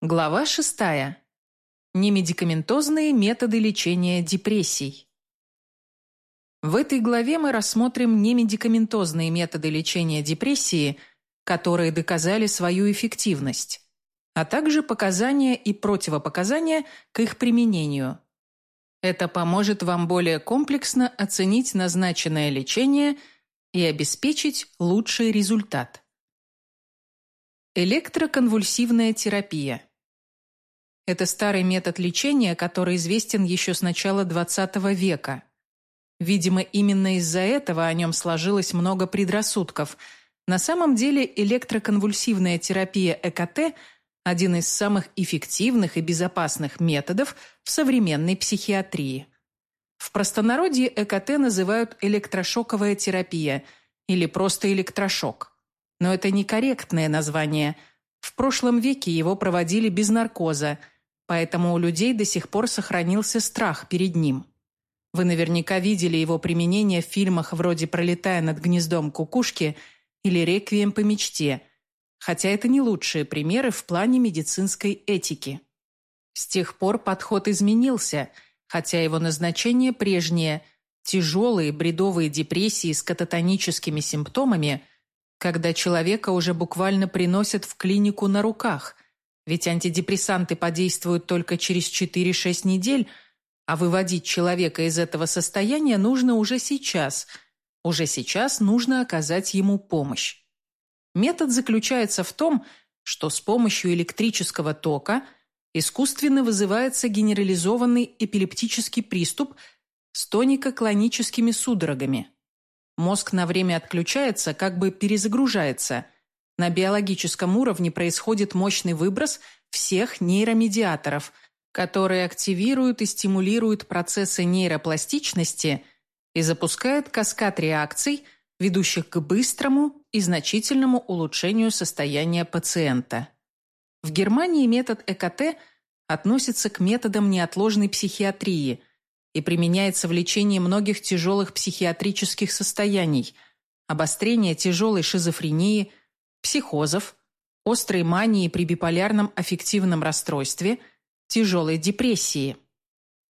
Глава шестая. Немедикаментозные методы лечения депрессий. В этой главе мы рассмотрим немедикаментозные методы лечения депрессии, которые доказали свою эффективность, а также показания и противопоказания к их применению. Это поможет вам более комплексно оценить назначенное лечение и обеспечить лучший результат. Электроконвульсивная терапия – это старый метод лечения, который известен еще с начала XX века. Видимо, именно из-за этого о нем сложилось много предрассудков. На самом деле электроконвульсивная терапия ЭКТ – один из самых эффективных и безопасных методов в современной психиатрии. В простонародье ЭКТ называют электрошоковая терапия или просто электрошок. Но это некорректное название. В прошлом веке его проводили без наркоза – поэтому у людей до сих пор сохранился страх перед ним. Вы наверняка видели его применение в фильмах вроде «Пролетая над гнездом кукушки» или «Реквием по мечте», хотя это не лучшие примеры в плане медицинской этики. С тех пор подход изменился, хотя его назначение прежнее – тяжелые бредовые депрессии с кататоническими симптомами, когда человека уже буквально приносят в клинику на руках – ведь антидепрессанты подействуют только через 4-6 недель, а выводить человека из этого состояния нужно уже сейчас. Уже сейчас нужно оказать ему помощь. Метод заключается в том, что с помощью электрического тока искусственно вызывается генерализованный эпилептический приступ с тонико-клоническими судорогами. Мозг на время отключается, как бы перезагружается – на биологическом уровне происходит мощный выброс всех нейромедиаторов, которые активируют и стимулируют процессы нейропластичности и запускают каскад реакций, ведущих к быстрому и значительному улучшению состояния пациента. В Германии метод ЭКТ относится к методам неотложной психиатрии и применяется в лечении многих тяжелых психиатрических состояний, обострения тяжелой шизофрении – психозов, острой мании при биполярном аффективном расстройстве, тяжелой депрессии.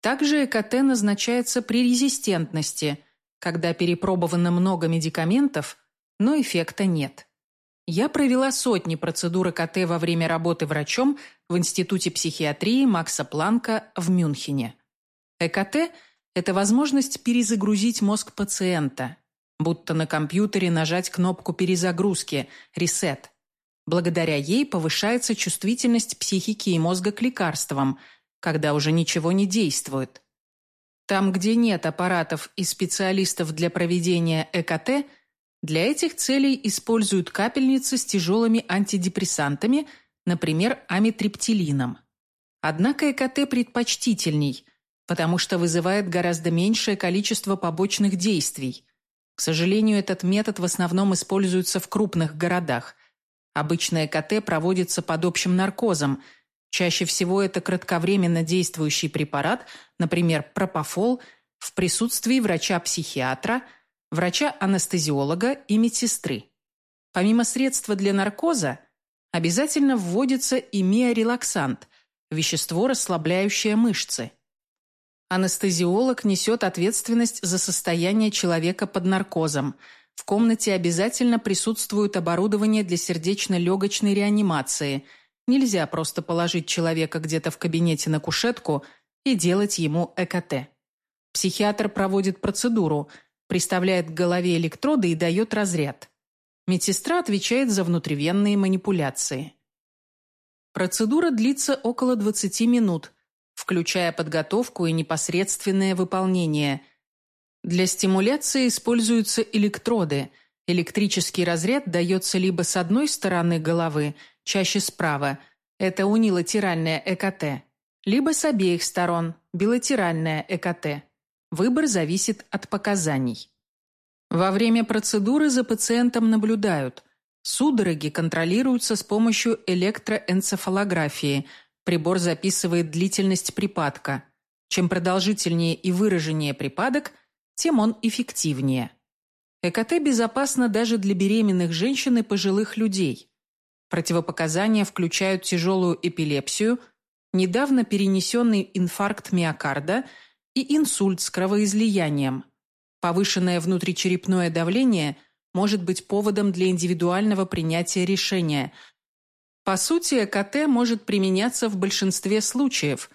Также ЭКТ назначается при резистентности, когда перепробовано много медикаментов, но эффекта нет. Я провела сотни процедур ЭКТ во время работы врачом в Институте психиатрии Макса Планка в Мюнхене. ЭКТ – это возможность перезагрузить мозг пациента, будто на компьютере нажать кнопку перезагрузки «Ресет». Благодаря ей повышается чувствительность психики и мозга к лекарствам, когда уже ничего не действует. Там, где нет аппаратов и специалистов для проведения ЭКТ, для этих целей используют капельницы с тяжелыми антидепрессантами, например, амитриптилином. Однако ЭКТ предпочтительней, потому что вызывает гораздо меньшее количество побочных действий – к сожалению, этот метод в основном используется в крупных городах. Обычно ЭКТ проводится под общим наркозом. Чаще всего это кратковременно действующий препарат, например, пропофол, в присутствии врача-психиатра, врача-анестезиолога и медсестры. Помимо средства для наркоза, обязательно вводится и миорелаксант – вещество, расслабляющее мышцы. Анестезиолог несет ответственность за состояние человека под наркозом. В комнате обязательно присутствует оборудование для сердечно-легочной реанимации. Нельзя просто положить человека где-то в кабинете на кушетку и делать ему ЭКТ. Психиатр проводит процедуру, приставляет к голове электроды и дает разряд. Медсестра отвечает за внутривенные манипуляции. Процедура длится около 20 минут – включая подготовку и непосредственное выполнение. Для стимуляции используются электроды. Электрический разряд дается либо с одной стороны головы, чаще справа, это унилатеральное ЭКТ, либо с обеих сторон, билатеральное ЭКТ. Выбор зависит от показаний. Во время процедуры за пациентом наблюдают. Судороги контролируются с помощью электроэнцефалографии – Прибор записывает длительность припадка. Чем продолжительнее и выраженнее припадок, тем он эффективнее. ЭКТ безопасно даже для беременных женщин и пожилых людей. Противопоказания включают тяжелую эпилепсию, недавно перенесенный инфаркт миокарда и инсульт с кровоизлиянием. Повышенное внутричерепное давление может быть поводом для индивидуального принятия решения. По сути, ЭКТ может применяться в большинстве случаев.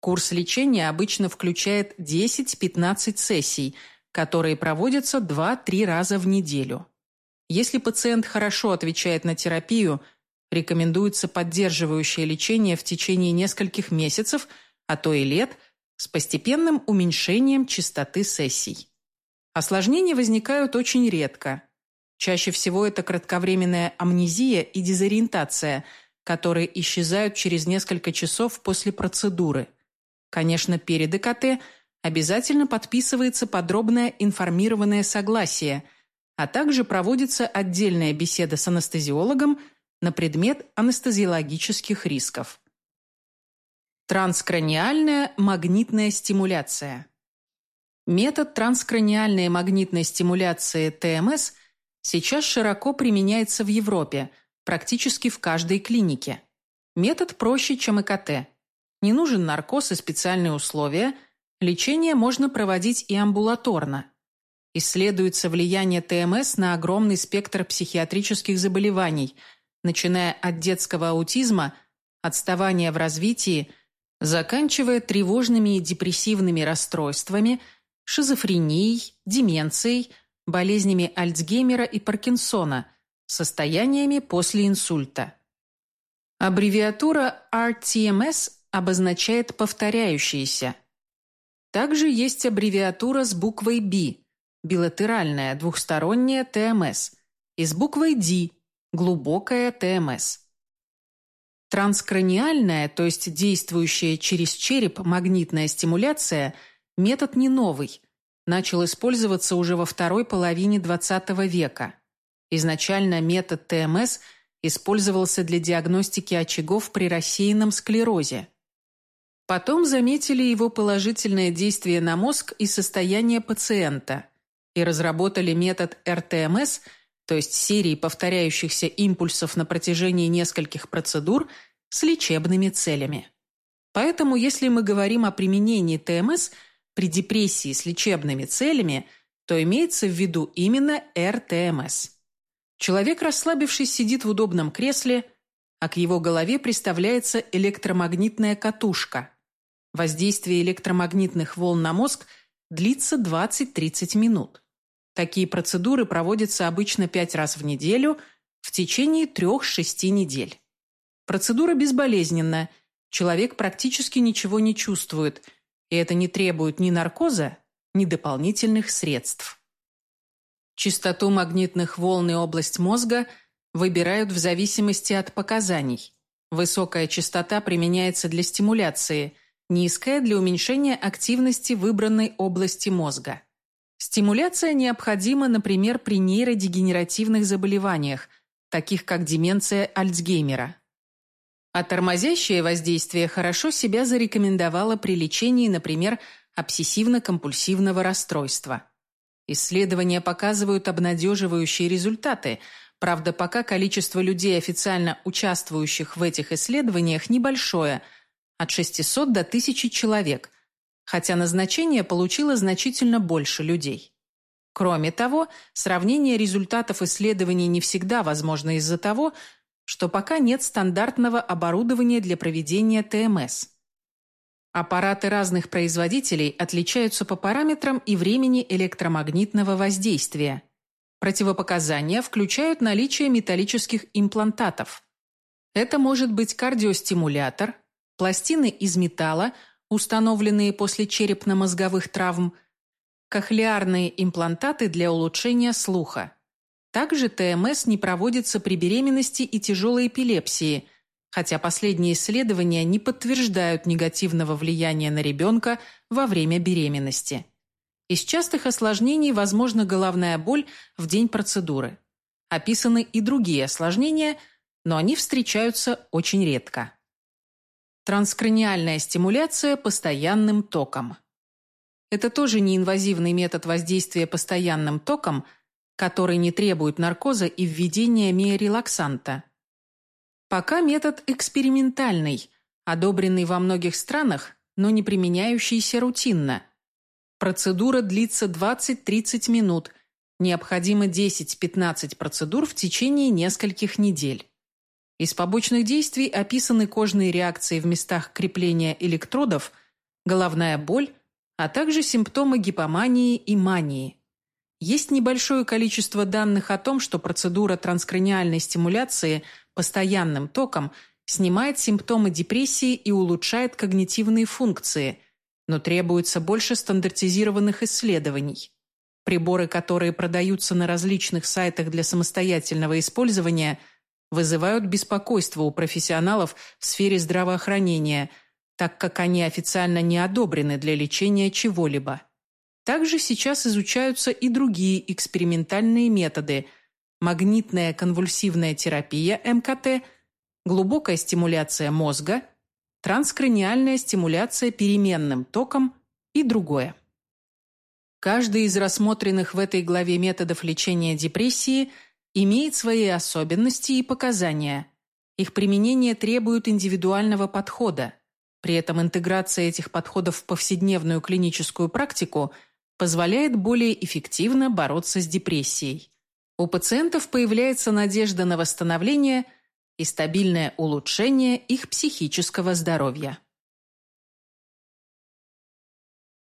Курс лечения обычно включает 10-15 сессий, которые проводятся 2-3 раза в неделю. Если пациент хорошо отвечает на терапию, рекомендуется поддерживающее лечение в течение нескольких месяцев, а то и лет, с постепенным уменьшением частоты сессий. Осложнения возникают очень редко. Чаще всего это кратковременная амнезия и дезориентация, которые исчезают через несколько часов после процедуры. Конечно, перед ЭКТ обязательно подписывается подробное информированное согласие, а также проводится отдельная беседа с анестезиологом на предмет анестезиологических рисков. Транскраниальная магнитная стимуляция. Метод транскраниальной магнитной стимуляции ТМС сейчас широко применяется в Европе, практически в каждой клинике. Метод проще, чем ЭКТ. Не нужен наркоз и специальные условия, лечение можно проводить и амбулаторно. Исследуется влияние ТМС на огромный спектр психиатрических заболеваний, начиная от детского аутизма, отставания в развитии, заканчивая тревожными и депрессивными расстройствами – шизофренией, деменцией, болезнями Альцгеймера и Паркинсона, состояниями после инсульта. Аббревиатура RTMS обозначает повторяющиеся. Также есть аббревиатура с буквой B – билатеральная двухсторонняя ТМС, и с буквой D – глубокая ТМС. Транскраниальная, то есть действующая через череп магнитная стимуляция – Метод не новый. Начал использоваться уже во второй половине XX века. Изначально метод ТМС использовался для диагностики очагов при рассеянном склерозе. Потом заметили его положительное действие на мозг и состояние пациента и разработали метод РТМС, то есть серии повторяющихся импульсов на протяжении нескольких процедур с лечебными целями. Поэтому, если мы говорим о применении ТМС – при депрессии с лечебными целями, то имеется в виду именно РТМС. Человек, расслабившись, сидит в удобном кресле, а к его голове приставляется электромагнитная катушка. Воздействие электромагнитных волн на мозг длится 20-30 минут. Такие процедуры проводятся обычно 5 раз в неделю в течение 3-6 недель. Процедура безболезненна, человек практически ничего не чувствует – и это не требует ни наркоза, ни дополнительных средств. Частоту магнитных волн и область мозга выбирают в зависимости от показаний. Высокая частота применяется для стимуляции, низкая – для уменьшения активности выбранной области мозга. Стимуляция необходима, например, при нейродегенеративных заболеваниях, таких как деменция Альцгеймера. А тормозящее воздействие хорошо себя зарекомендовало при лечении, например, обсессивно-компульсивного расстройства. Исследования показывают обнадеживающие результаты, правда, пока количество людей, официально участвующих в этих исследованиях, небольшое – от 600 до 1000 человек, хотя назначение получило значительно больше людей. Кроме того, сравнение результатов исследований не всегда возможно из-за того, что пока нет стандартного оборудования для проведения ТМС. Аппараты разных производителей отличаются по параметрам и времени электромагнитного воздействия. Противопоказания включают наличие металлических имплантатов. Это может быть кардиостимулятор, пластины из металла, установленные после черепно-мозговых травм, кохлеарные имплантаты для улучшения слуха. Также ТМС не проводится при беременности и тяжелой эпилепсии, хотя последние исследования не подтверждают негативного влияния на ребенка во время беременности. Из частых осложнений возможна головная боль в день процедуры. Описаны и другие осложнения, но они встречаются очень редко. Транскраниальная стимуляция постоянным током. Это тоже неинвазивный метод воздействия постоянным током – который не требует наркоза и введения миорелаксанта. Пока метод экспериментальный, одобренный во многих странах, но не применяющийся рутинно. Процедура длится 20-30 минут, необходимо 10-15 процедур в течение нескольких недель. Из побочных действий описаны кожные реакции в местах крепления электродов, головная боль, а также симптомы гипомании и мании. Есть небольшое количество данных о том, что процедура транскраниальной стимуляции постоянным током снимает симптомы депрессии и улучшает когнитивные функции, но требуется больше стандартизированных исследований. Приборы, которые продаются на различных сайтах для самостоятельного использования, вызывают беспокойство у профессионалов в сфере здравоохранения, так как они официально не одобрены для лечения чего-либо. Также сейчас изучаются и другие экспериментальные методы – магнитная конвульсивная терапия МКТ, глубокая стимуляция мозга, транскраниальная стимуляция переменным током и другое. Каждый из рассмотренных в этой главе методов лечения депрессии имеет свои особенности и показания. Их применение требует индивидуального подхода. При этом интеграция этих подходов в повседневную клиническую практику – позволяет более эффективно бороться с депрессией. У пациентов появляется надежда на восстановление и стабильное улучшение их психического здоровья.